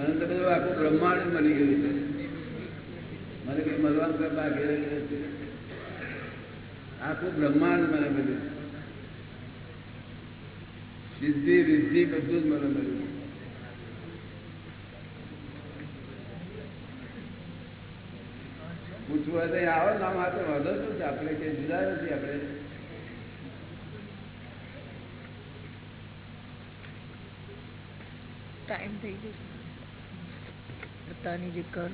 મને તો બધું આખું બ્રહ્માંડ મળી ગયું છે. મને કઈ મળવાનું કઈ બાકી આખું બ્રહ્માંડ મને મળ્યું. સિદ્ધિ, રિદ્ધિ બધું જ મને મળ્યું. પૂછવું તો આવો નામ હાથે વાંધો શું છે? આપણે કઈ જુદા નથી આપણે. ટાઈમ થઈ જશે પોતાની જે કર્મ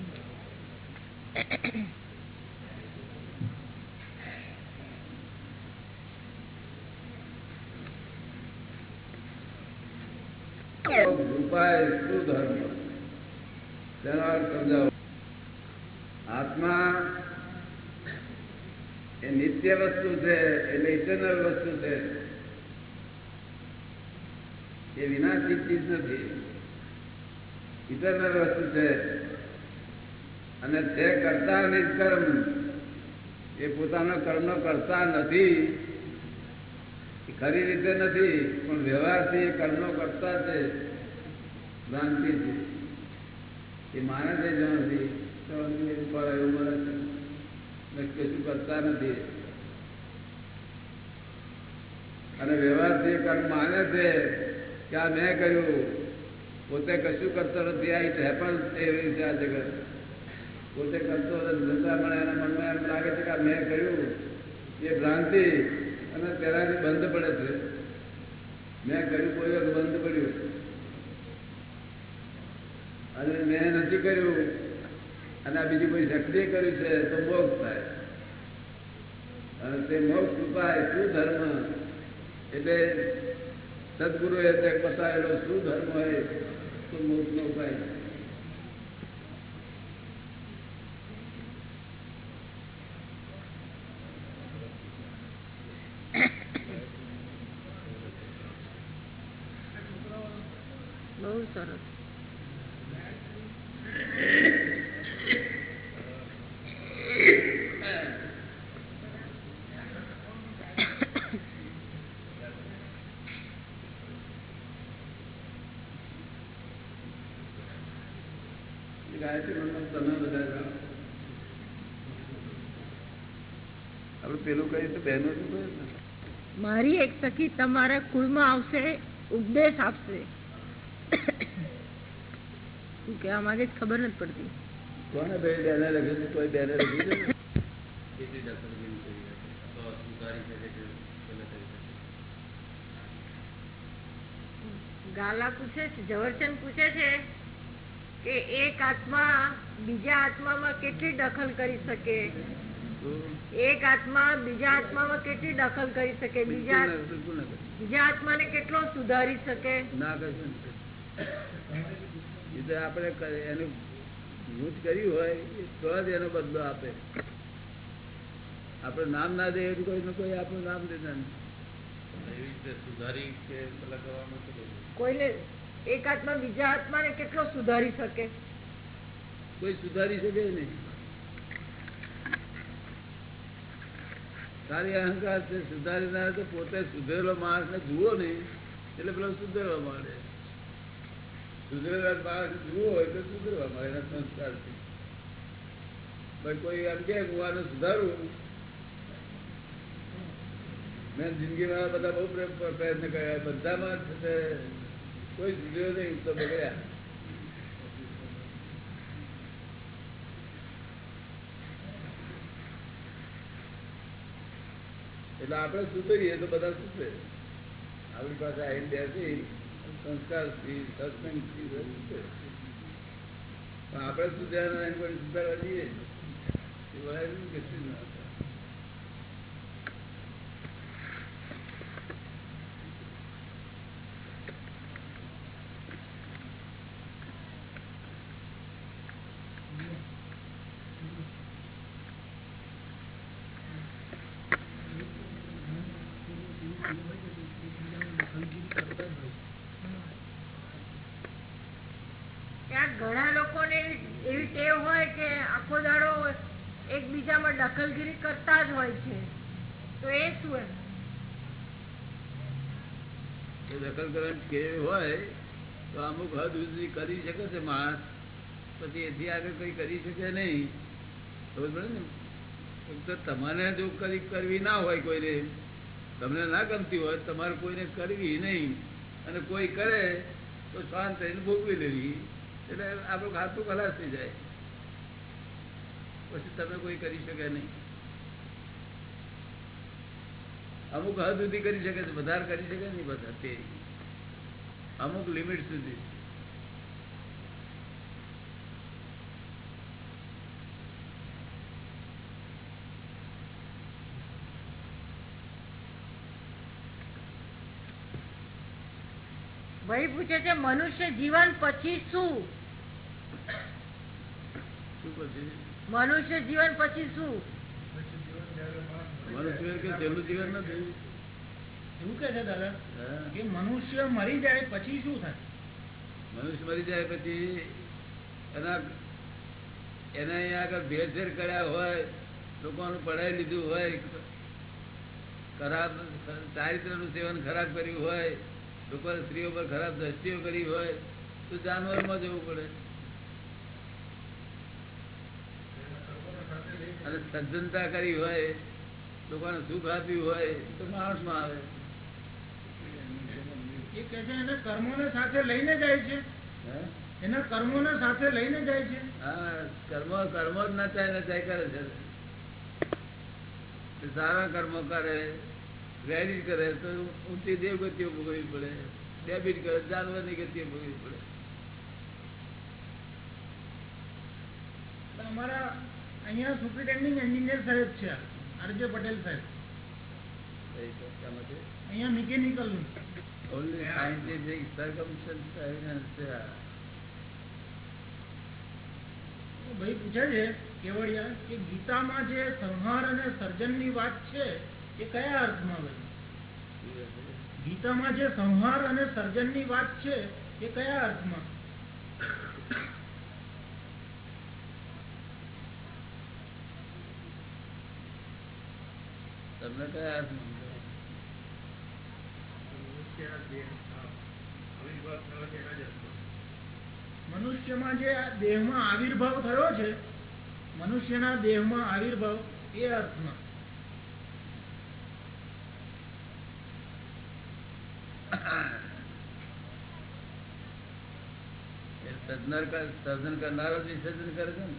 આત્મા એ નિત્ય વસ્તુ છે, એટલે ઇટરનલ વસ્તુ છે. એ વિનાશી ચીજ નથી. ઇટરનલ વસ્તુ છે. અને તે કરતા નિષ્કર્મ એ પોતાના કર્મનો કરતા નથી. ખરી રીતે નથી, પણ વ્યવહારથી એ કર્મનો કરતા છે. ભ્રાંતિ છે. એ માને છે જો નથી ફળ એવું મળે છે. કશું કરતા નથી. અને વ્યવહારથી કર્મ માને છે કે આ મેં કર્યું. પોતે કશું કરતો નથી, આ હેપન્સ એવી રીતે આ જગત. પોતે કરતો ધંધા પણ એના મનમાં એમ લાગે છે કે મેં કર્યું. એ ભ્રાંતિ અને તેનાથી બંધ પડે છે. મેં કર્યું, કોઈ વખત બંધ પડ્યું. અને મેં નથી કર્યું. અને આ બીજી કોઈ શક્તિએ કર્યું છે તો મોક્ષ થાય. અને તે મોક્ષ ઉપાય શું ધર્મ? એટલે સદગુરુએ તે બતાવેલો શું ધર્મ હોય? તો મોક્ષ નો ઉપાય બહુ સરસ ગાયત્રી મંત્ર તમે બધા જાણો. આપણે શું મારી એક સખી તમારા કુળમાં આવશે ઉપદેશ આપશે. શું કેવા માંગે ખબર નથી પડતી. કોને બેને લખ્યું છે? કોઈ બેને લખ્યું છે ગાલા પૂછે છે જવરચંદ પૂછે છે કે એક આત્મા બીજા આત્મામાં કેટલી દખલ કરી શકે? એક આત્મા બીજા આત્મામાં કેટલી દખલ કરી શકે? બીજા બીજા આત્માને કેટલો સુધારી શકે? ના કશું નથી. એ તો આપણે એનું ભૂત કર્યું હોય તો જ એનો બદલો આપે. આપણે નામ ના દે એવું કોઈ કોઈ આપણું નામ દેતા નહીં. એવી રીતે સુધારી કે કોઈને એક આત્મા બીજા આત્માને કેટલો સુધારી શકે? કોઈ સુધારી શકે નહીં. તારી અહંકાર છે, સુધારી તો પોતે સુધરેલો માણસ ને જુઓ ને, એટલે પેલો સુધરવા માંડે સુધરેલા માણસ જુઓ એટલે સુધરવા માંડે એના સંસ્કારથી. ભાઈ કોઈ એમ કે હું આને સુધારું. મેં જિંદગીમાં બધા બહુ પ્ર- પ્રયત્ન કર્યા, બધામાં કોઈ સુધર્યો નહીં, તો બગડ્યા. એટલે આપણે સુધરીએ તો બધા સુધરે. આપણી પાસે આવીને બેસી સંસ્કારથી સત્સંગથી બધું સુધરે. પણ આપણે સુધર્યા એની પર સુધારવા જઈએ. એ વળાય નહીં કે ના થાય. ત્યાં ઘણા લોકોને એવી એવી ટેવ હોય કે આખો દાડો એકબીજામાં દખલગીરી કરતા જ હોય છે તો એ શું ટેવ હોય, તો અમુક હદ સુધી કરી શકે છે માણસ. પછી એથી આગળ કઈ કરી શકે નહીં. ખબર પડે ને? એક તો તમારે જો કરી, કરવી ના હોય કોઈને, તમને ના ગમતી હોય, તમારે કોઈને કરવી નહીં. અને કોઈ કરે, તો શાંત થઈને ભોગવી લેવી. એટલે આપણું ખાતું ખલાસ થઈ જાય. પછી તમે કોઈ કરી શકે નહીં. અમુક હદ સુધી કરી શકે છે, વધારે કરી શકે નહીં, બધા તે. અમુક લિમિટ સુધી ભાઈ પૂછે છે મનુષ્ય જીવન પછી શું શું પછી મનુષ્ય જીવન પછી શું મનુષ્ય કે છેલ્લું જીવન નથી એવું કે છે દાદા? કે મનુષ્ય મરી જાય પછી શું થાય? મનુષ્ય મરી જાય પછી એના એને અહીંયા આગળ ભેળસેળ કર્યા હોય લોકોનું પઢાઈ લીધું હોય ખરાબ ચારિત્રનું સેવન ખરાબ કર્યું હોય લોકો સ્ત્રીઓ પર ખરાબ દ્રષ્ટિઓ કરી હોય તો જાનવરમાં જવું પડે. અને સજ્જનતા કરી હોય લોકોને સુખ આપ્યું હોય તો માણસમાં આવે. એ કે છે એના કર્મોને સાથે લઈને જાય છે. એના કર્મોને સાથે લઈને જાય છે. હા કર્મો કર્મો જ નચાય નચાય કરે છે. સારા કર્મો કરે ક્રેડિટ કરે તો ઊંચી દેવગતિઓ ભોગવવી પડે. ડેબિટ કરે જાનવરની ગતિઓ ભોગવવી પડે. અમારા અહીંયા સુપ્રિન્ટેન્ડિંગ એન્જિનિયર સાહેબ છે આરજે પટેલ સાહેબ. અહિયાં મિકેનિકલનું અહીંયા મિકેનિકલ નું only scientific circumstances ભાઈ પૂછે છે કેવડિયા કે ગીતામાં જે સંહાર અને સર્જનની વાત છે એ કયા અર્થમાં ભાઈ ગીતામાં જે સંહાર અને સર્જનની વાત છે એ કયા અર્થમાં? તમને કયા અર્થમાં? મનુષ્યમાં જે દેહમાં આવિર્ભાવ થયો છે મનુષ્યના દેહમાં આવિર્ભાવ એ અર્થમાં. સર્જન કરનારો જ વિસર્જન કરે છે ને?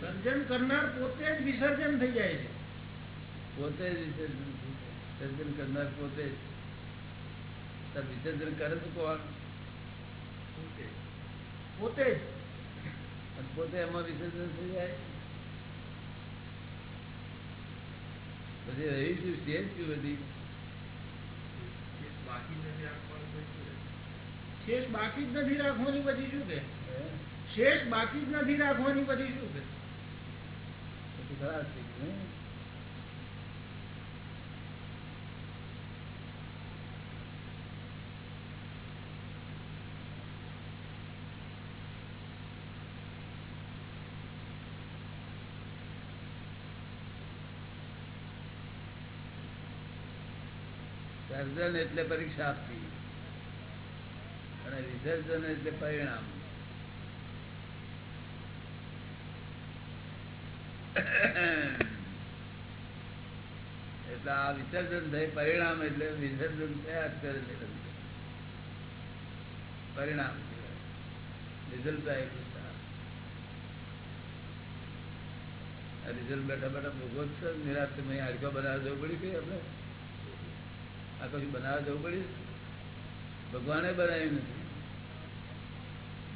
સર્જન કરનાર પોતે જ વિસર્જન થઈ જાય છે. પોતે જ વિસર્જન કરનાર પોતે જ. વિસર્જન કરે તો કોણ? પોતે. જ. પોતે એમાં વિસર્જન થઈ જાય. પછી રહી શું શેષ શું બધી. શેષ બાકી જ નથી રાખવાની પછી શું કે? શેષ બાકી જ નથી રાખવાની પછી શું કે ખરાબ થઈ ગયું સર્જન એટલે પરીક્ષા આપવી. અને વિસર્જન એટલે પરિણામ. એટલે આ વિસર્જન થઈ પરિણામ એટલે વિસર્જન થયા જ પરિણામ રિઝલ્ટ આવી રિઝલ્ટ બેઠા બેઠા ભોગવત નિરાશ હાડકા બનાવવા જવું પડી ગઈ આપણે. કશું બનાવવા જવું પડ્યું? ભગવાને બનાવ્યું નથી.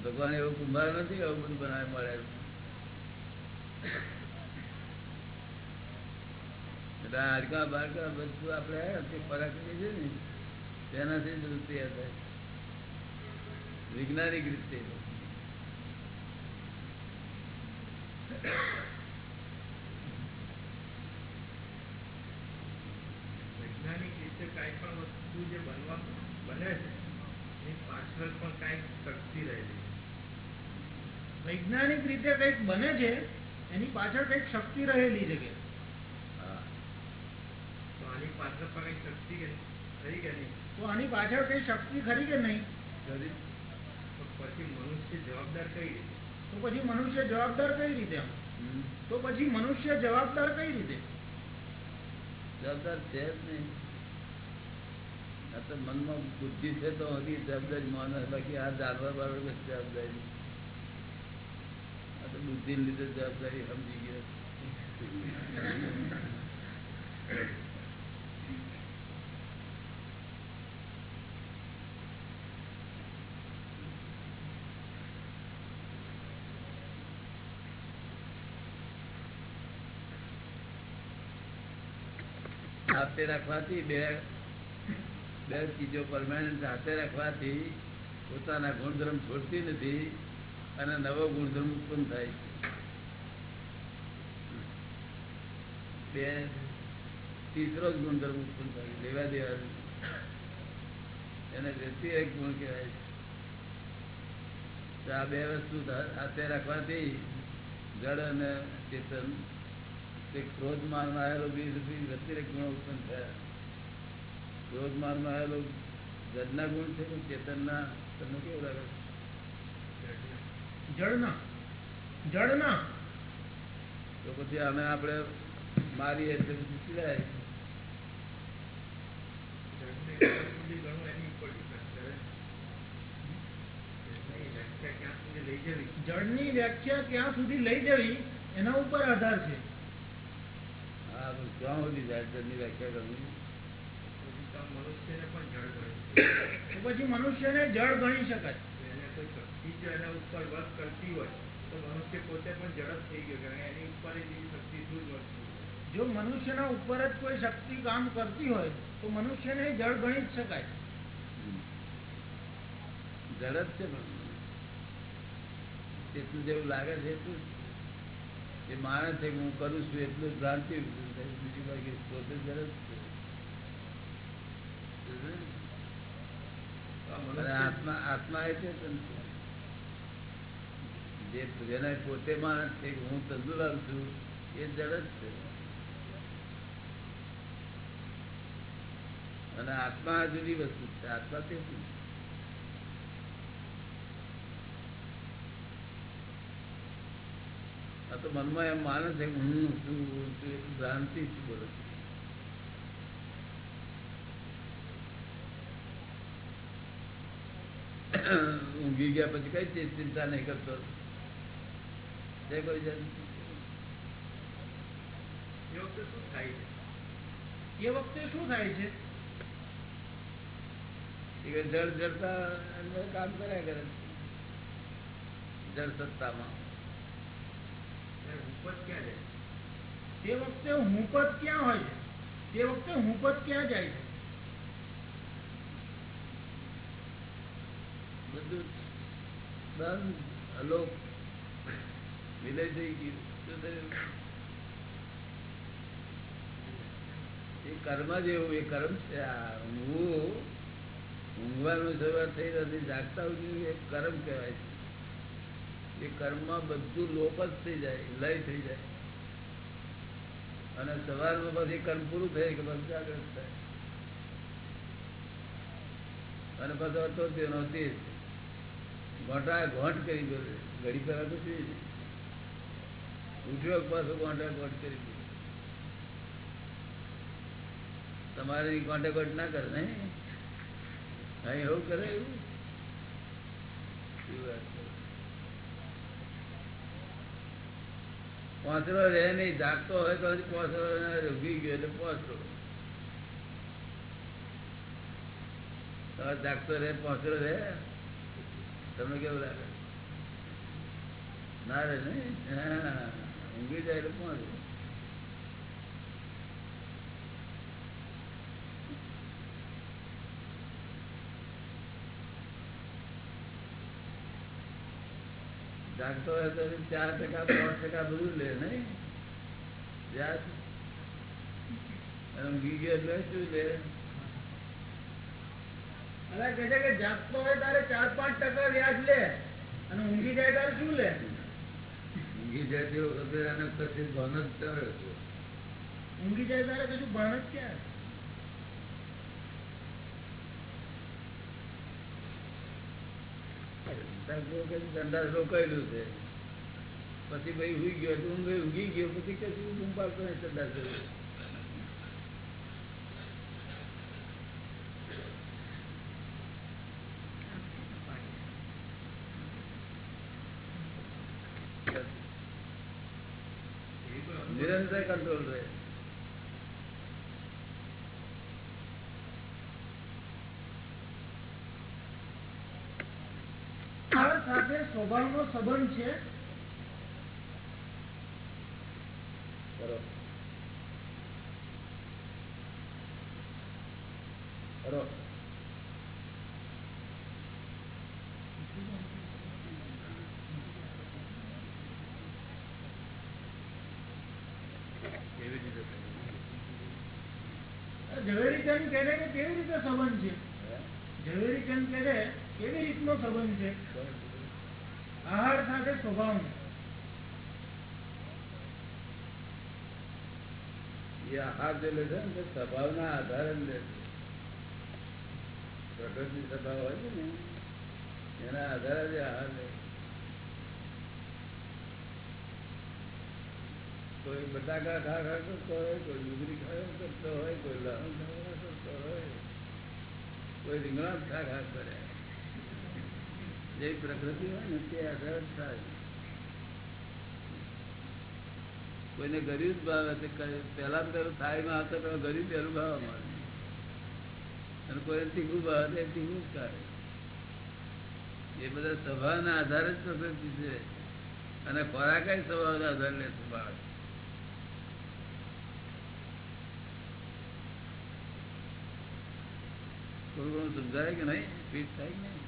ભગવાન એવો કુંભાર નથી, આવું બધું બનાવી મળે એટલે હાડકા બાડકા બધું આપણે ખોરાક લઈએ છે ને, તેનાથી બધું તૈયાર થાય. વૈજ્ઞાનિક રીતે વૈજ્ઞાનિક રીતે કાંઈ પણ વસ્તુ જે બનવા બને છે એની પાછળ પણ કંઈક શક્તિ રહેલી વૈજ્ઞાનિક રીતે કંઈક બને છે એની પાછળ કંઈક શક્તિ રહેલી છે કે. તો આની પાછળ પણ કંઈક શક્તિ ખરી કે નહીં? તો આની પાછળ કઈ શક્તિ ખરી કે નહીં? પછી મનુષ્ય જવાબદાર કઈ રીતે? તો પછી મનુષ્ય જવાબદાર કઈ રીતે તો પછી મનુષ્ય જવાબદાર કઈ રીતે? જવાબદાર છે જ નહીં. આ તો મનમાં બુદ્ધિ છે તો હજી જવાબદારી માને બાકી આ જાનવર બાળક કશી જવાબદારી નહીં. આ તો બુદ્ધિ લીધે જવાબદારી સમજી ગયા સાથે રાખવાથી બે બે ચીજો પરમાનન્ટ સાથે રાખવાથી પોતાના ગુણધર્મ છોડતી નથી અને નવો ગુણધર્મ ઉત્પન્ન થાય બે તીસરો જ ગુણધર્મ ઉત્પન્ન થાય લેવા દેવા એને એને એક ગુણ કહેવાય છે. આ બે વસ્તુ સાથે રાખવાથી જળ અને ચેતન તે ક્રોધ માનમાં આવેલો બીજ વ્યતિરેક ગુણો ઉત્પન્ન થયા. ક્રોધ માનમાં આવેલો જડના ગુણ છે કે ચેતનના તમને કેવું લાગે? છે? જળના જળના. તો પછી અમે આપણે મારીએ એટલે પછી ચીડાય જળને વ્યાખ્યા ક્યાં સુધી લઈ જવી જળની વ્યાખ્યા ક્યાં સુધી લઈ જવી એના ઉપર આધાર છે. હા ક્યાં સુધી જાય જળની વ્યાખ્યા કરવી? પછી મનુષ્યને જળ ગણે શકાય. એને કોઈ શક્તિ જો એના ઉપર વર્ક કરતી હોય તો મનુષ્ય પોતે પણ જળ થઈ ગયો કારણ એની ઉપર જ શક્તિ શું જ જો મનુષ્યના ઉપર જ કોઈ શક્તિ કામ કરતી હોય તો મનુષ્યને જળ ગણી જ શકાય. જળ જ છે ચેતન જેવું લાગે છે એટલું જ. એ માને છે હું કરું છું એટલું જ ભ્રાંતિ. બીજી બાકી પોતે જળ આત્મા આત્મા એ છે પોતે માણસ છે હું તંદુરસ્ત છું, એ જડ જ છે. અને આત્મા જુદી વસ્તુ છે. આત્મા તે શું? આ તો મનમાં એમ માને છે હું છું છું ભ્રાંતિ છે બોલો ઊંઘી ગયા પછી કઈ ચિંતા નહીં કરતો. કોઈ એ વખતે શું થાય છે? એ વખતે શું થાય છે? જળ જડતા અંદર કામ કર્યા કરે? જળ સત્તામાં. જાય? તે વખતે હુંપત ક્યાં હોય છે? તે વખતે હુંપત ક્યાં જાય છે? બધું બંધ અલોક એ કર્મ જેવું છે. ઊંઘવાનું શરૂઆત થઈ નથી જાગતા એ કર્મ કહેવાય છે. એ કર્મમાં બધું લોપ જ થઈ જાય, લય થઈ જાય. અને સવારમાં પછી કર્મ પૂરું થાય કે બસ જાગૃત થાય. અને પછી હતો તેનો તે ઘોંટા ઘોંટ કરી દો ઘડી પહેલા તો સુઈ ઉઠ્યો પાછો ઘોંટા ઘોંટ કરી દો તમારે ઈ ઘોંટા ના કરે, નહીં? અહીં એવું કરે એવું? પોસરો રહે નહીં, જાગતો હોય તો પોસરો ના ગયો એટલે પોસરો. જાગતો રહે, પોસરો રહે? તમને કેવું લાગે? ના? રે નહીં ઊંઘી જાય એટલે કોણ જાગતો હોય તો ચાર ટકા, પાંચ ટકા બધું લે, નહીં? ઊંઘી ગયો એટલે શું લે? અને કે છે હોય તારે ચાર પાંચ ટકા વ્યાજ લે અને ઊંઘી જાય તારે શું લે? ઊંઘી જાય તે વખતે એને કશું ભાન જ ત્યારે ઊંઘી જાય તારે પછી ભાઈ ઉગી ગયો ઊંઘી ગયો પછી કશું ગુંપાતો નહીં ચંદાસો સંદાસ નિરંતર કંટ્રોલ રહે. સાથે સ્વભાવનો સંબંધ છે? કરો કરો કેવી રીતે થયું? ઝવેરી ચંદ કહે કે કેવી રીતે સંબંધ છે? હે? ઝવેરી ચંદ કહે છે કેવી રીતનો સંબંધ છે? આહાર સાથે સ્વભાવ આહાર જે લે છે ને સ્વભાવના આધારે લે છે. પ્રકૃતિ સ્વભાવ હોય છે ને, એના આધારે જ આહાર લે કોઈ બટાકા ખા ખાતો હોય, કોઈ ડુંગળી ખા કરતો હોય, કોઈ લહણ ખા ખા હોય કોઈ રીંગણા ખા ખા કરે જે પ્રકૃતિ હોય ને તે આધારે થાય. કોઈને ગરીબ ભાવે છે પહેલા પેલું થાળીમાં આવતા પેલા ગરીબ પહેલું ભાવવા મળે અને કોઈ તીખું ભાવે તે તીખું જ ખાય એ બધા સ્વભાવના આધારે જ પ્રકૃતિ છે. અને ખોરાક સ્વભાવના આધારે લે છે થોડું ઘણું સમજાય કે નહીં? ફીટ થાય કે નહીં?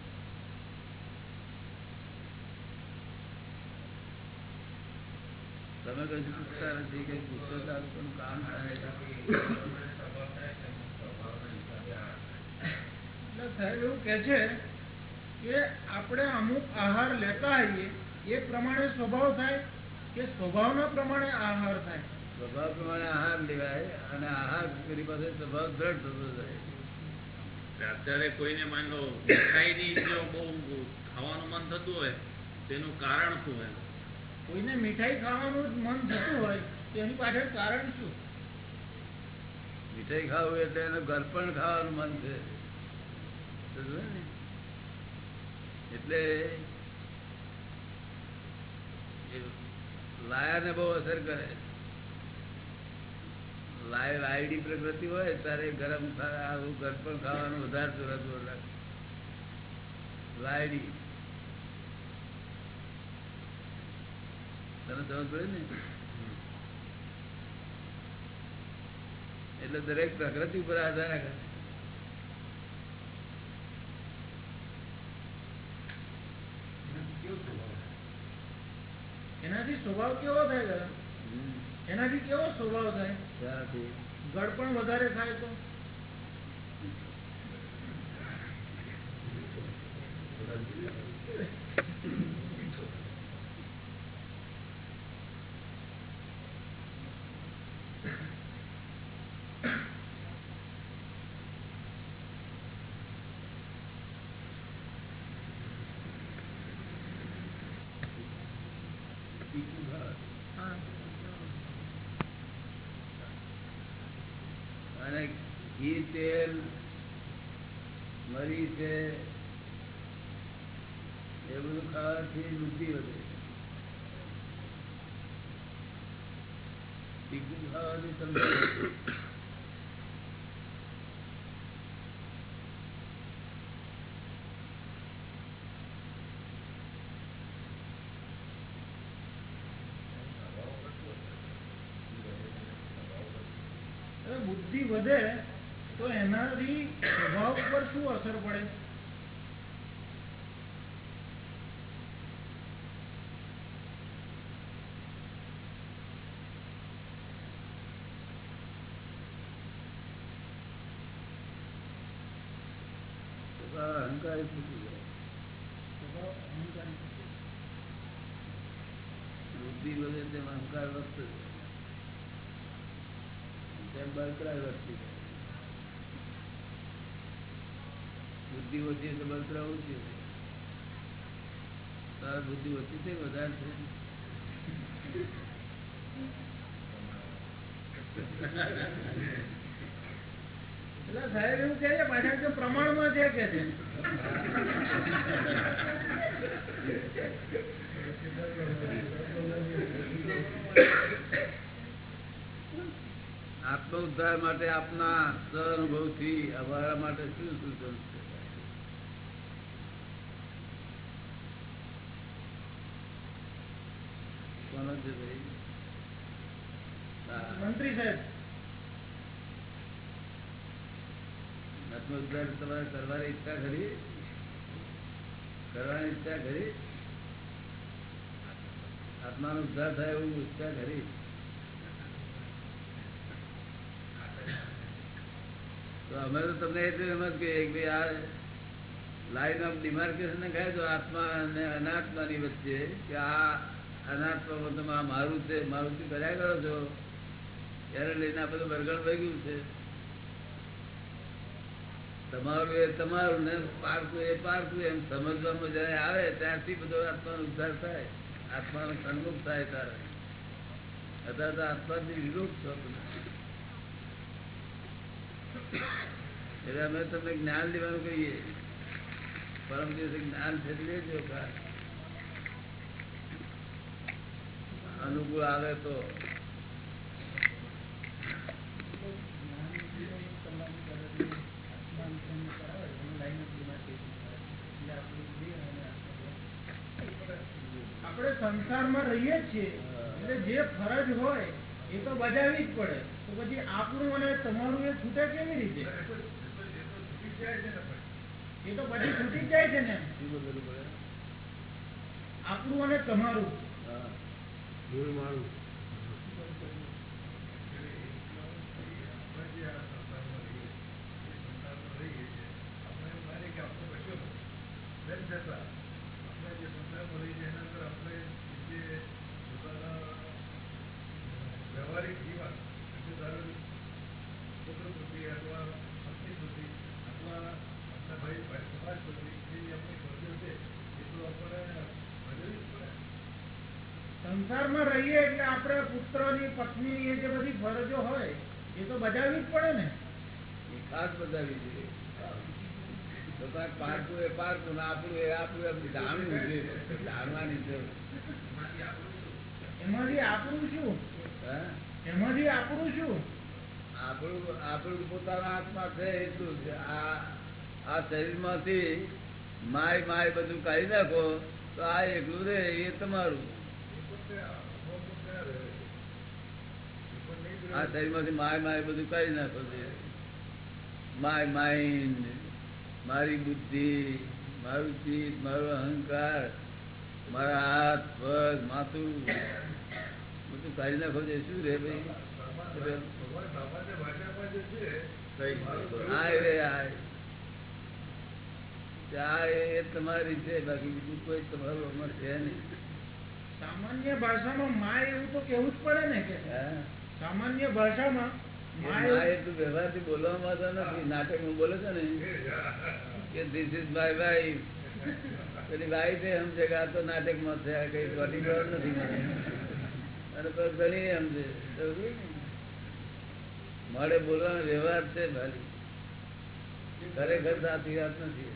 તમે કશું પૂછતા નથી કે પૂછતો તારું કામ થાય એવું કે છે કે આપણે અમુક આહાર લેતા હોઈએ એ પ્રમાણે સ્વભાવ થાય કે સ્વભાવના પ્રમાણે આહાર થાય? સ્વભાવ પ્રમાણે આહાર લેવાય અને આહાર પાસે સ્વભાવ દ્રઢ થતો જાય. અત્યારે કોઈને માની લો મીઠાઈની જો બહુ ખાવાનું મન થતું હોય તેનું કારણ શું એમ કોઈને મીઠાઈ ખાવાનું મન થતું હોય તેની પાછળ કારણ શું? મીઠાઈ ખાવું એટલે એનું ગળપણ ખાવાનું મન છે. ને? એટલે એ લાયાને બહુ અસર કરે. લાય લાયડી પ્રકૃતિ હોય ત્યારે ગરમ આવું ગળપણ ખાવાનું વધારે જોર જોર લાગે વાયડી તમે સમજ પડે ને? એટલે દરેક પ્રકૃતિ પર આધાર રાખે. એનાથી સ્વભાવ કેવો થાય. એનાથી કેવો સ્વભાવ થાય? ગળપણ વધારે થાય તો તીખું ખાવ. હા. અને ઘી તેલ મરી છે એ બધું ખાવાથી બુદ્ધિ વધે તીખું ખાવાથી સમજણ વધે. હવે બુદ્ધિ વધે તો એનાથી સ્વભાવ ઉપર શું અસર પડે? તો આ અહંકાર છૂટી જાય સ્વભાવ અહંકારી થશે. બુદ્ધિ વધે તેમ અહંકાર વધતો જાય તેમ બળતરા વધતી બુદ્ધિ ઓછી તો બળતરા ઓછી તારા બુદ્ધિ ઓછી છે વધારે છે પ્રમાણમાં છે. કે આત્મ ઉદ્ધાર માટે આપના સહાનુભવથી અમારા માટે શું સૂચન છે? કોનો છે ભાઈ મંત્રી સાહેબ. આત્મ ઉદ્ધાર તમારે કરવાની ઈચ્છા ખરી? કરવાની ઈચ્છા ખરી? આત્માનો ઉદ્ધાર થાય એવું ઈચ્છા ખરી? તો અમે તો તમને એટલું એમ જ કહીએ કે આ લાઈન ઓફ ડિમાર્કેશન ખાય તો આત્મા અને અનાત્માની વચ્ચે કે આ અનાત્મા તમે આ મારું છે, મારું શું કર્યા કરો છો? ત્યારે લઈને આ બધું બરગડ વહી ગયું છે. તમારું એ તમારું ને પારકું એ પારકું એમ સમજવામાં જયારે આવે ત્યારથી બધો આત્માનો ઉદ્ધાર થાય. આત્માનો સન્મુખ થાય તારે. અત્યારે તો આત્માથી વિરોધ છો તમે. એટલે અમે તમને જ્ઞાન લેવાનું કહીએ. પરમ દિવસે જ્ઞાન છે લેજો અનુકૂળ આવે તો. આપણે સંસારમાં રહીએ છીએ. એટલે જે ફરજ હોય એ તો બજાવવી જ પડે. તો પછી આપણું અને તમારું એ છૂટે કેવી રીતે? એ તો પછી છૂટી જ જાય છે ને. આપણું અને તમારું. મારું વ્યવહારિક જીવન એટલે ધારો કે પુત્ર પુત્રી અથવા પત્ની પુત્રી અથવા આપણા ભાઈ ભાઈ સમાજ પુત્રી જે આપણી ફરજો છે એ તો આપણે ભજવવી જ પડે સંસારમાં રહીએ એટલે આપણે પુત્રની પત્નીની એ જે બધી ફરજો હોય એ તો બજાવવી જ પડે ને. એ ખાસ બતાવી જોઈએ. તો પારકું એ પારકું ને આપણું એ આપણું એમ જાણવું છે જાણવાની છે એમાંથી આપણું શું? એમાંથી આપણું શું? આપણું આપણું પોતાના હાથમાં છે એટલું છે? આ આ શરીરમાંથી માય માય બધું કાઢી નાખો તો આ એકલું રે એ તમારું એ પોતે અમુક પોતે રહે છે. એ પણ નહીં જ આ. શરીરમાંથી માય માય બધું કરી નાખો છે. માય માઇન્ડ મારી બુદ્ધિ મારું ચિત્ત મારો અહંકાર મારા હાથ પગ માથું બધું કાઢી નાખો છે. શું રે ભાઈ? તમારી છે. બાકી બીજું કોઈ તમારું અમર છે નહીં. સામાન્ય ભાષામાં માય એવું તો કેવું જ પડે ને કે? સામાન્ય ભાષામાં વ્યવહારથી બોલવામાં તો નથી. નાટકમાં બોલે છે ને કે ધીસ ઇઝ માય વાઈફ પેલી વાઈફ એ સમજે કે આ તો નાટકમાં છે આ કઈ બોડી ગાર્ડ નથી મને. અને પછી ઘણી સમજે. મળે બોલવાનો વ્યવહાર છે ભાલી ખરેખર સાચી વાત નથી.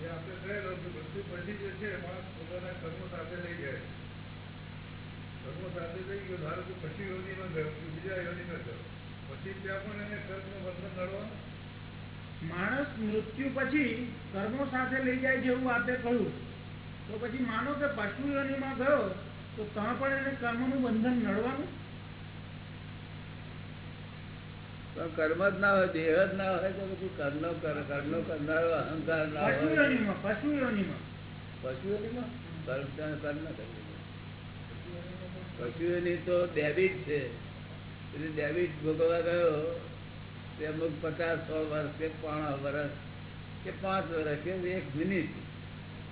એ આપણે કહેલો કે બધું પછી જે છે માણસ પોતાના કર્મો સાથે લઈ જાય. કર્મો સાથે લઈ ગયો ધારો કે પછી યોનીમાં ગયો બીજા યોનીમાં ગયો પછી ત્યાં પણ એને કર્મનું બંધન નડવાનું? માણસ મૃત્યુ પછી કર્મો સાથે લઈ જાય જેવું આપે કહ્યું. તો પછી માનો કે પશુ યોનીમાં ગયો તો ત્યાં પણ એને કર્મનું બંધન નડવાનું? કર્મ જ ના હોય દેહ જ ના હોય તો પછી કર્મનો કર- કર્મનો કરનારો અહંકાર ના પશુ હોય. યોનિમાં પશુ યોનીમાં. કર્મ કર્મ કરી પશુઓની તો ડેબિટ છે. એટલે ડેબિટ ભોગવવા ગયો તે અમુક પચાસ સો વર્ષ કે પાંચ વર્ષ કે પાંચ વર્ષ કે એક મિનિટ.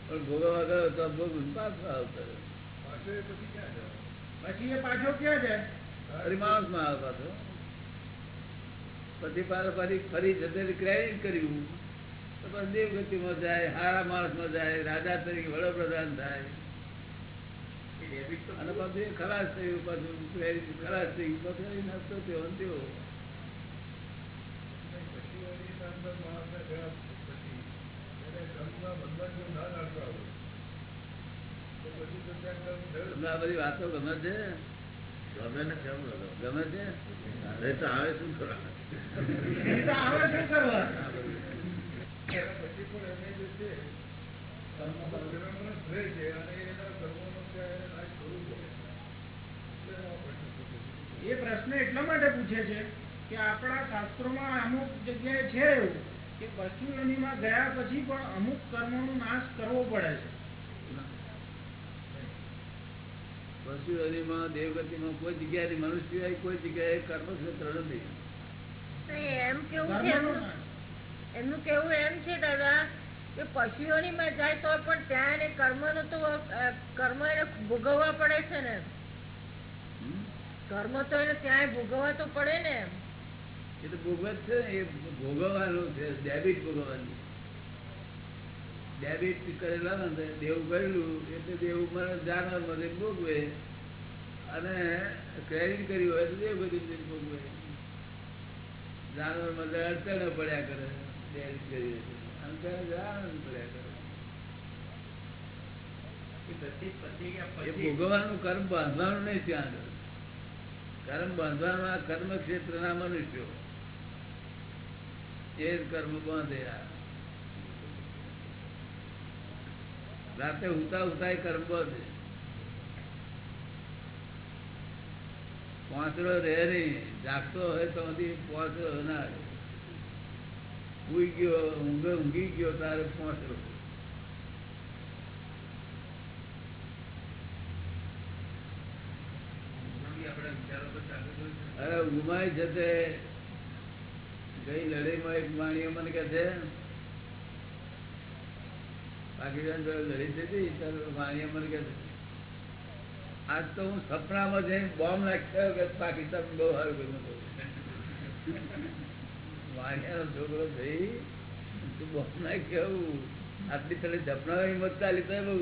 પણ ભોગવવા ગયો તો અમુક પાછો આવતો પછી ક્યાં જવાનું પછી એ પાછો ક્યાં જાય? માણસમાં આવે પાછો પછી પાછો ફરી ફરી જતે ક્રેડિટ કર્યું. તો પછી દેવગતિમાં જાય હારા માણસમાં જાય રાજા તરીકે વડાપ્રધાન થાય. અને પાછું એ ખલાસ થયું પાછું થયું પાછું એ નાસ્તો થયો ગયા કર્મ થયું આ બધી વાતો ગમે છે? ગમે ને ગમે? છે? તો આવે શું કરવા? એ તો આવે શું કરવા? પછી પણ એને જે છે કર્મનો રહે છે અને એના કર્મોનો એ પ્રશ્ન એટલા માટે પૂછે છે કે આપણા શાસ્ત્રોમાં અમુક જગ્યાએ છે એવું કે પશુ યોનિમાં ગયા પછી પણ અમુક કર્મોનો નાશ કરવો પડે છે. પશુ યોનિમાં દેવગતિમાં કોઈ જગ્યાએ મનુષ્ય સિવાય કોઈ જગ્યાએ કર્મ ક્ષેત્ર નથી એમ કેવું છે. એમનું કેવું એમ છે દાદા? કે પશુઓની માં જાય તો પણ ત્યાં એને કર્મનો તો કર્મ એને ભોગવવા પડે છે ને. કર્મ તો એને ત્યાં ભોગવવા તો પડે ને. એ તો ભોગવત છે એ ભોગવવાનું છે ડેબિટ ભોગવવાનું. ડેબિટ કરેલા ને દેવું કરેલું એટલે દેવું મને જાનવર મને ભોગવે. અને ક્રેડિટ કર્યું હોય તો દેવ બધું ભોગવે. જાનવર મને અડચણો પડ્યા કરે ડેબિટ કરી ભોગવવાનું કર્મ બાંધવાનું નહીં ત્યાં આગળ. કર્મ બાંધવાનું આ કર્મ ક્ષેત્રના મનુષ્યો. એ કર્મ બાંધે રાતે ઉતા ઉતા કર્મ બાંધે. પાંચડો રહે નહીં. જાગતો હોય તો હજી ના રહે. ઉઈ ગયો, ઊંઘે ઊંઘી ગયો, તારે પાંચડો અરે ઉમાય છે તે ગઈ લડાઈમાં એક માણીઓ મને કહે છે, પાકિસ્તાન લડી જતી હતી ત્યારે મને કહે છે, આજ તો હું સપનામાં જઈને બોમ્બ નાખ્યો કે પાકિસ્તાન બહુ સારું કર્યું. વાણિયાનો છોકરો થઈ તું બોમ્બ કેવું? આટલી તને તો તને આટલી તો બહુ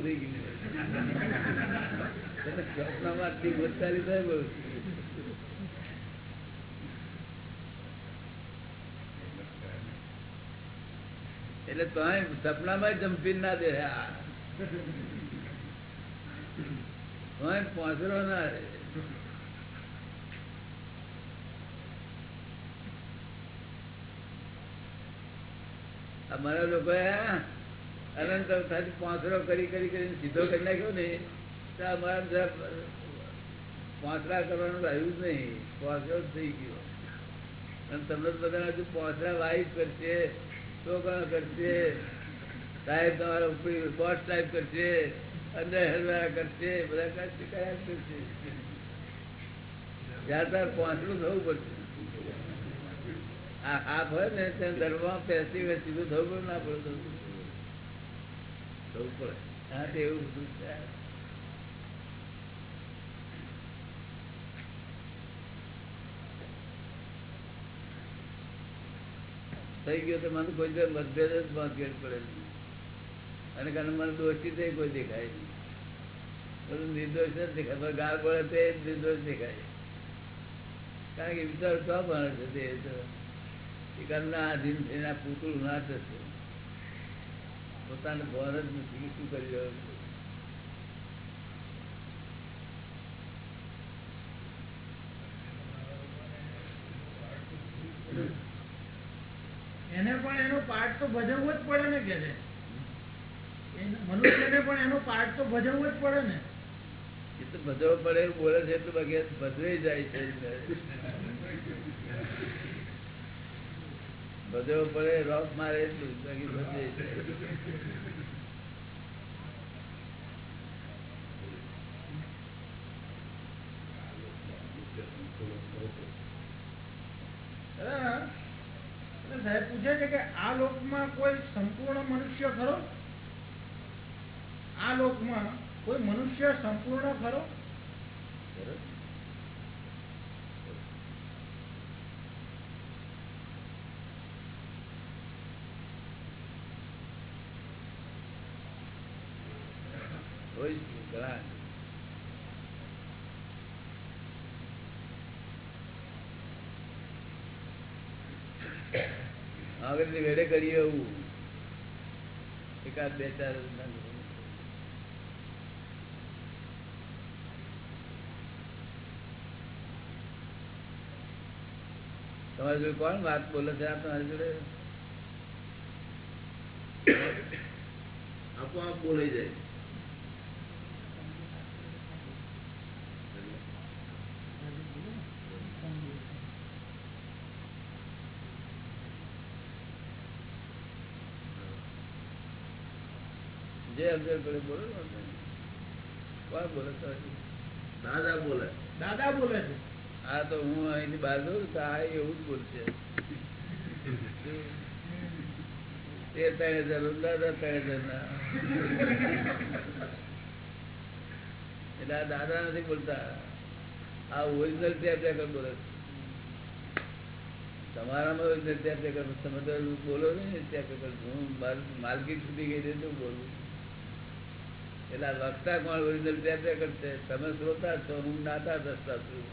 એટલે તોય સપનામાં જંપી ના દે પોસરો ના રે. અમારા લોકો અનંત અવતારથી પાંચરો કરી કરી કરીને સીધો કરી નાખ્યો ને, તો અમારા જરા પાંચરા કરવાનું રહ્યું જ નહીં. પાંચરો જ થઈ ગયો. અને તમને બધા હજુ પાંચરા વાઈફ કરશે છોકરા કરશે? સાહેબ તમારા ઉપરી બોસ ટાઈપ કરશે અંદર હરવાળા કરશે, બધા કરશે કયા કરશે. જ્યાં ત્યાં પાંચરું થવું પડશે. આ હાફ હોય ને ત્યાં ધર્મમાં થવું પડે એવું બધું થઈ ગયો તો મને કોઈ દિવસ મતભેદ જ મતભેદ પડે. અને કારણ મને દોષી થઈ કોઈ દેખાય નહીં. બધું નિર્દોષ જ દેખાય. પણ ગાળ પડે તે નિર્દોષ દેખાય. કારણ કે વિચાર તો ભણે છે તે. તો આધીન થઈને પૂતળું ના થશે. પોતાનું ભાન જ નથી શું કરી રહ્યો છું? એને પણ એનો પાર્ટ તો ભજવવો જ પડે ને કે મનુષ્યને પણ એનો પાર્ટ તો ભજવવો જ પડે ને? એ તો ભજવવો પડે બોલે છે એટલું બગે ભજવાઈ જાય છે. ભજવો પડે રોક મારે એટલું બાકી ભજે. સાહેબ પૂછે છે કે આ લોકમાં કોઈ સંપૂર્ણ મનુષ્ય ખરો? આ લોકમાં કોઈ મનુષ્ય સંપૂર્ણ ખરો છે ઘણા આગળની વેડે કરીએ એવું. એકાદ બે ચાર તમારી જોડે કોણ વાત બોલે છે? આ તમારી જોડે? આપોઆપ બોલાઈ જાય. જે અગર બોલે બોલો કોણ બોલે દાદા બોલે. દાદા બોલે છે. આ તો હું અહીંથી બહાર જોઉં તો આ એવું જ બોલશે. તે ત્રણ હજાર દાદા ત્રણ હજાર ના. એટલે આ દાદા નથી બોલતા. આ ઓરિજિનલ ટેપ રેકર્ડ બોલે છે. તમારામાં ઓરિજિનલ ટેપ રેકર્ડ તમે તો બોલો ને ટેપ રેકર્ડ હું માલકી છૂટી ગઈ તો બોલું. એટલે વક્તા કોણ ઓરિજિનલ રેકર્ડ છે તમે શ્રોતા છો હું નાતા દસતા છું.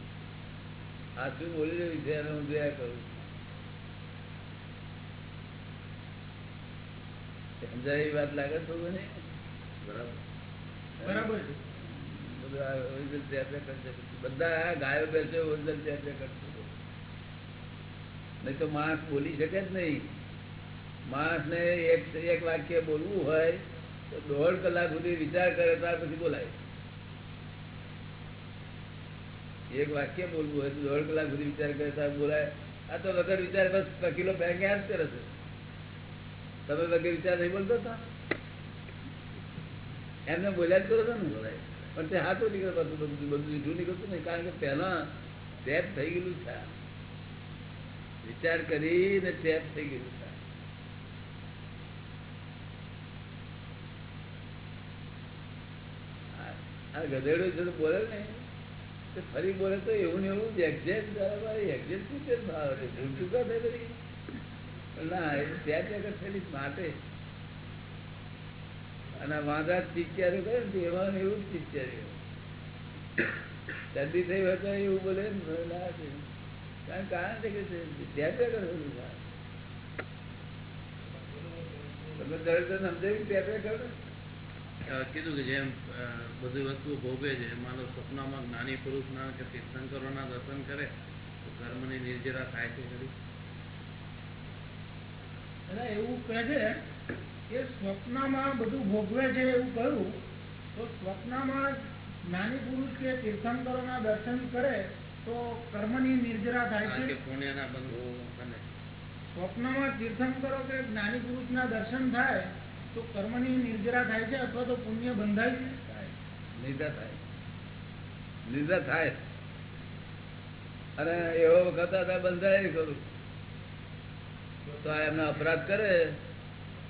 આ શું બોલી રહ્યું છે એને હું જોયા કરું? સમજાય એવી વાત લાગે ને બરાબર. બધું ગાયો બેસે tape record નહીં તો માણસ બોલી શકે જ નહીં. માણસને એક એક વાક્ય બોલવું હોય તો દોઢ કલાક સુધી વિચાર કરે ત્યાર પછી બોલાય. એક વાક્ય બોલવું હોય દોઢ કલાક સુધી વિચાર કરે ત્યારે બોલાય. આ તો વગર વિચાર બસ વકીલો બેંક યાદ કરે છે. તમે વગર વિચાર નહીં બોલતો હતા? એમને બોલ્યા જ કરો છો ને બોલાય. પણ તે હાથો નીકળે બધું બધું બધું જૂઠું નીકળતું નહીં. કારણ કે પહેલા ટેપ થઈ ગયેલું છે. વિચાર કરીને ટેપ થઈ ગયેલું છે. આ. ગધેડો તો બોલે ને તે ફરી બોલે તો એવું ને એવું એક્ઝેક્ટ એક્ઝેક્ટ છે ભાવ છે જૂઠું કા થાય બધી? ના એ ત્યાં ત્યાં થયેલી માટે અને વાંધા ચીચિયારો કરે ને ને એવું જ ચીચિયારીઓ શરદી થઈ હોય તો એવું બોલે ને. કારણ કારણ છે કે ત્યાં ત્યાં થયેલું તમે દર્દ સમજાવી ત્યાં ત્યાં અ, કીધું કે જેમ બધી વસ્તુ ભોગવે છે માનો સપનામાં જ્ઞાની પુરુષના કે તીર્થંકરોના દર્શન કરે તો કર્મની નિર્જરા થાય છે ખરી. એવું કહે છે કે સ્વપ્નમાં બધું ભોગવે છે એવું કહ્યું તો સ્વપ્નમાં જ્ઞાની પુરુષ કે તીર્થંકરોના દર્શન કરે તો કર્મની નિર્જરા થાય છે? પુણ્યના બંધુ સ્વપ્નમાં તીર્થંકરો કે જ્ઞાની પુરુષના દર્શન થાય તો કર્મની નિર્જરા થાય છે અથવા તો પુણ્ય બંધાય છે? થાય. નિદ્રા થાય. અને એવો વખત બંધાય ખરું. તો આ એમનો અપરાધ કરે,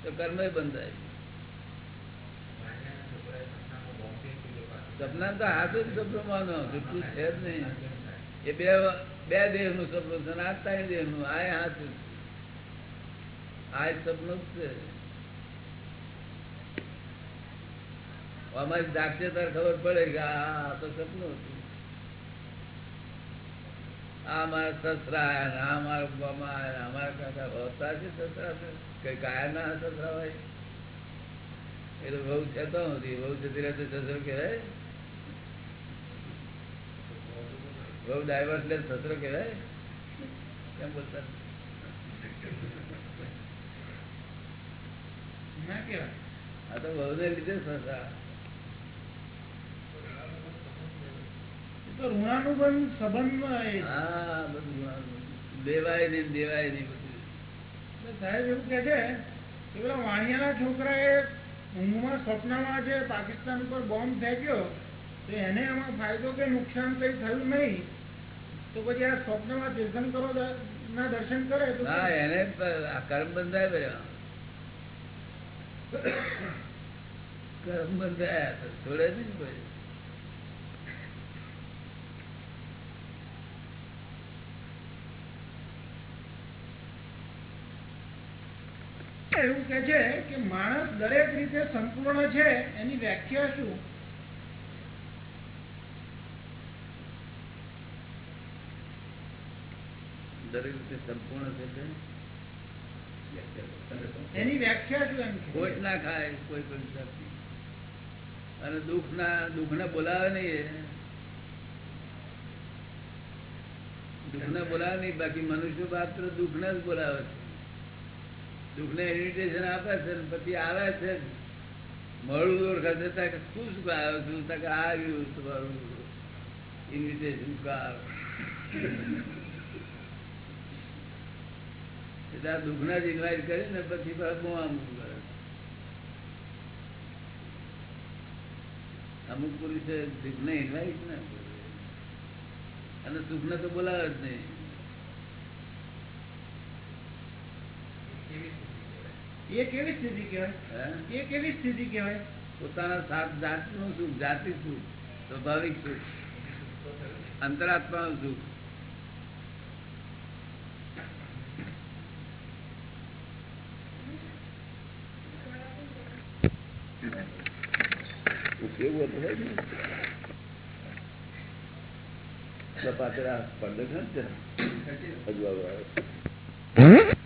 તો કર્મ બંધાય. સપના તો હાથ જ સપનું માનો જુઠ્ઠું છે જ નહીં. એ બે બે દેહનું સપનું છે આ ત્રણ દેહનું આ હાથ આ સપનું જ છે. અમારી જાગશે તાર ખબર પડે કે આ તો સપનું હતું. આ મારા સસરા આ મારા મામા અમારા કાકા હોતા છે સસરા કઈ કાયા ના સસરા હોય એ તો બહુ છે તો નથી બહુ જતી રહેતો સસરો કહેવાય. બહુ ડાયવર્સ લે સસરો કહેવાય. કેમ બોલતા? ના કહેવાય. આ તો બહુ ને લીધે સસરા. તો પણ સંબંધમાં હા બધું દેવાય નહીં દેવાય નહીં બધું. સાહેબ એવું કહે છે કે પેલા વાણિયાના છોકરાએ ઊંઘમાં સ્વપ્નમાં જે પાકિસ્તાન ઉપર બોમ્બ ફેંક્યો તો એને એમાં ફાયદો કે નુકસાન કઈ થયું નહીં તો પછી આ સ્વપ્નમાં તીર્થંકરો કરો ના દર્શન કરે તો હા એને કર્મ બંધાય બધા કર્મ બંધાયા છોડે નહીં ને એવું કે છે કે માણસ દરેક રીતે સંપૂર્ણ છે એની વ્યાખ્યા શું? દરેક રીતે સંપૂર્ણ છે એની વ્યાખ્યા શું એમ ખોટ ના ખાય કોઈ પણ હિસાબથી અને દુઃખ ના દુઃખ ને બોલાવે નહીં દુઃખ ને બોલાવે નહીં બાકી મનુષ્ય પાત્ર દુઃખ ને જ બોલાવે છે. દુઃખ ને ઇન્વિટેશન આપે છે ને પછી આવે છે મળું દોર ખાતે કે શું આવ્યો છું? આવ્યું તમારું ઇન્વિટેશન કાર એટલે દુઃખના જ ઇન્વાઇટ કરીને પછી પાછા બહુ આમ કરે અમુક પુરુષે દુઃખને ઇન્વાઇટ ના કરે. અને સુખને તો બોલાવે જ નહીં. એ કેવી સ્થિતિ કહેવાય હે? એ કેવી સ્થિતિ કહેવાય પોતાના સાત જાતનું સુખ જાતિ સુખ સ્વાભાવિક સુખ અંતરાત્માનું સુખ કેવું હતું હોય ને? તો પાછળ આ પડદો છે ને જરા. હજુ આવે આવે.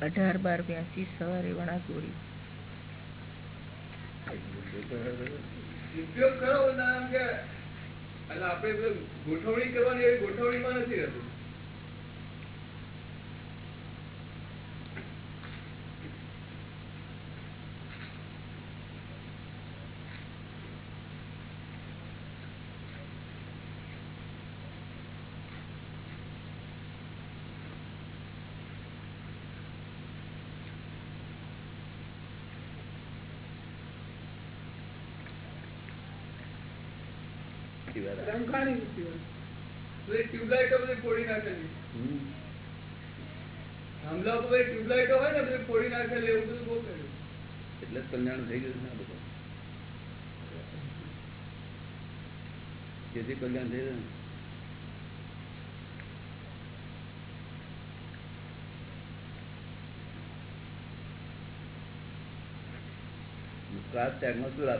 અઢાર બાર બ્યાસી સવારે વણાકોડી ઉપયોગ કરો, ના કે આપણે ગોઠવણી કરવાની એવી ગોઠવણીમાં નથી રહેતું એ વાત. શંકાની વૃત્તિ હોય. બધી ટ્યુબલાઇટો બધી ફોડી નાખેલી હમ. થાંભલા ઉપર બધી ટ્યુબલાઇટો હોય ને બધી ફોડી નાખેલી એવું બધું બહુ કર્યું એટલે જ કલ્યાણ થઈ ગયું ના બધું જેથી કલ્યાણ થઈ ગયું. મુસ્કાત ત્યાગમાં ચૂલા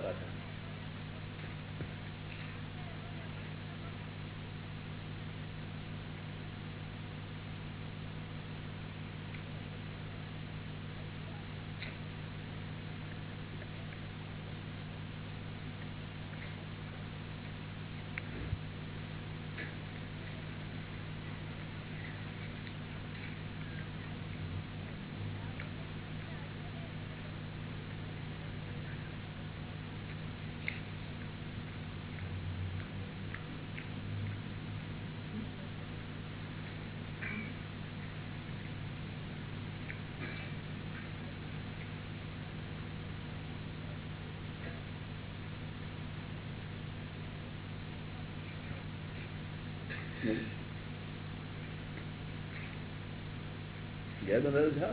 ઘેર બનાવ્યું છે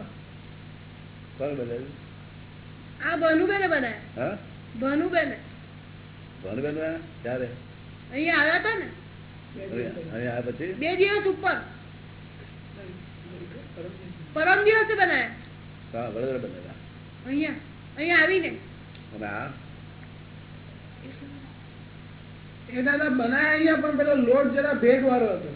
કોણ બનાવ્યું? આ ભાનુબેને બનાયા. હા? ભાનુબેને. કોણ ક્યારે? અહીંયા આવ્યા હતા ને? આવ્યા પછી? બે દિવસ ઉપર. પરમ દિવસે બનાયા. હા વડોદરા બનાવ્યા. અહીંયા અહીંયા આવીને. અને આ? એ દાદા બનાયા અહીંયા પણ પેલો લોટ જરા ભેગ વાળો? હતો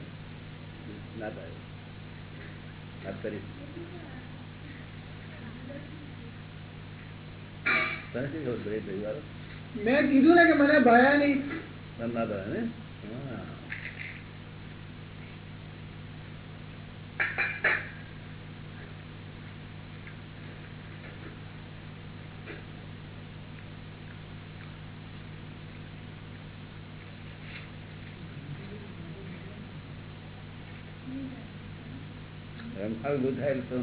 મેં કીધું ને કે મને ભાયા નહીં. ના થાય ને? હા. એમ થાય તો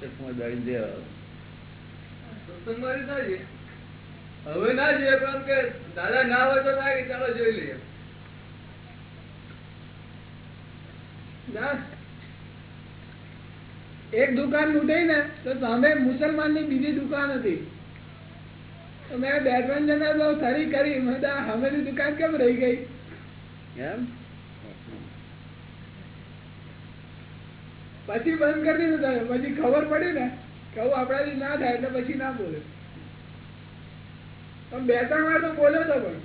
ચશ્મા દાડી દેવા ના હવે ના જઈએ પણ કે દાદા ના હોય તો થાય ચાલો જોઈ લઈએ. એક દુકાન મૂકી ને તો સામે મુસલમાનની બીજી દુકાન હતી. તો મેં બે ત્રણ જણા બહુ થરી કરી. મેં કીધું, દુકાન કેમ રહી ગઈ? એમ? પછી બંધ કરી દીધું તમે. પછી ખબર પડી ને કે હું આપણાથી ના થાય એટલે પછી ના બોલે. પણ બે ત્રણ વાર તો બોલ્યો તો પણ.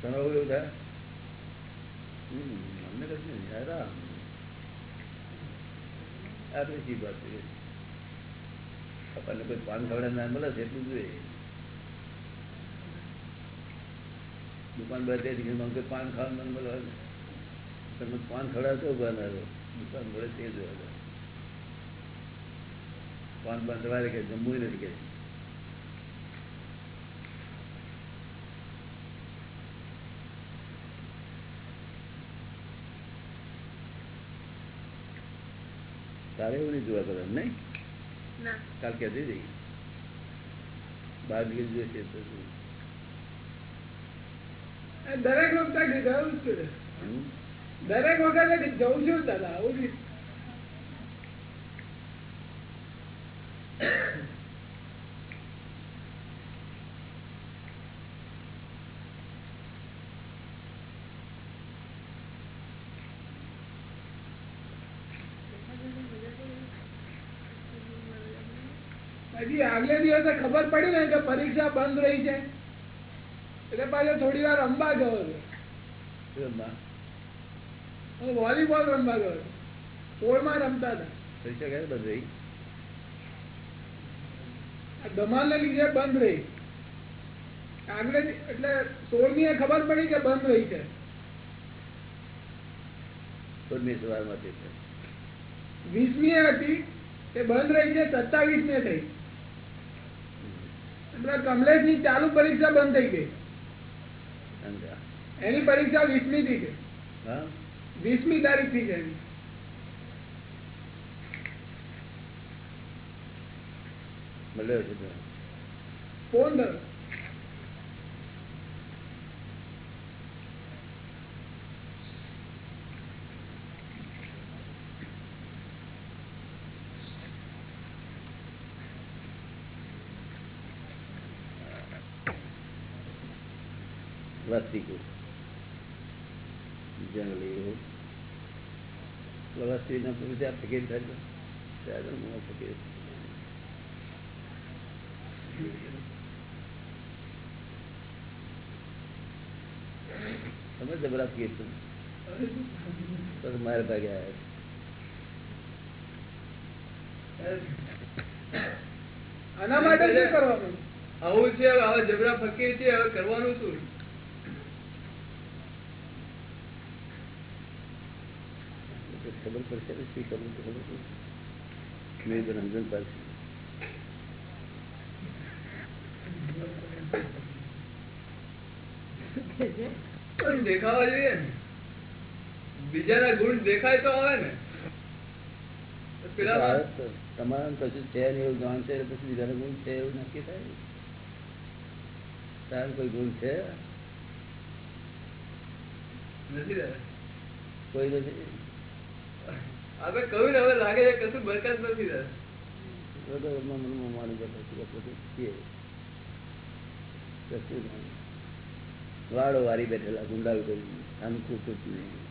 તમારું એવું થાય? અમને કશું નહીં આરામ આ તો વાત છે? આપણને કોઈ પાન ખવડા ના મળે એટલું જોઈએ. દુકાન બધે મને કોઈ પાન ખાવાનું મને મળે તમે પાન ખવડાવતો ઊભા ના રહો. દુકાન મળે તે જોવા પાન પાન તમારે કે જમવું નથી કે. તારે એવું નહીં જોવા કરે નહીં? ના. કાલ કહેતી હતી બહાર નીકળી જશે તો શું? દરેક વખતે ગયું જ છે દરેક વખતે જવું છું દાદા, આવું જ. હજી આગલે દિવસે ખબર પડી ને કે પરીક્ષા બંધ રહી છે એટલે પાછો થોડી વાર રમવા ગયો હતો. શું વોલીબોલ રમવા ગયો. પોળમાં રમતા હતા બંધ રહી દમાલ ને લીધે બંધ રહી આગળ એટલે સોળમી ખબર પડી કે બંધ રહી છે સોળમી સવારમાંથી છે. વીસમી હતી તે બંધ રહી છે સત્તાવીસ ને થઈ એટલે કમલેશની ચાલુ પરીક્ષા બંધ થઈ ગઈ? એની પરીક્ષા વીસમી થી છે. હા? વીસમી તારીખથી છે એની. મળ્યો છે ફોન કુલ જંગલી એવું વસ્તી ના પૂછ્યા ફકીર થાય ત્યારે ફકીર તમે જબરા ફકીર છો તો? મારે ભાગે આવ્યા આના માટે શું કરવાનું? આવું છે હવે જબરા ફકીર છે હવે કરવાનું શું તો ખબર પડશે ને શું કરવું તો ખબર પડશે મેં તો રંજન પાસે પણ દેખાવા જોઈએ ને બીજાના ગુણ દેખાય તો આવે ને તો પેલા તમારા કશું છે નહીં એવું જાણ છે પછી બીજાનો ગુણ છે એવું નક્કી થાય તાર કોઈ ગુણ છે નથી દાદા કોઈ નથી આપણે કહ્યું ને, હવે લાગે કશું બરકત નથી મનમાં કશું નહીં. વાળો વારી બેઠેલા ગુંડાવી કરી આમ ખુશ નહીં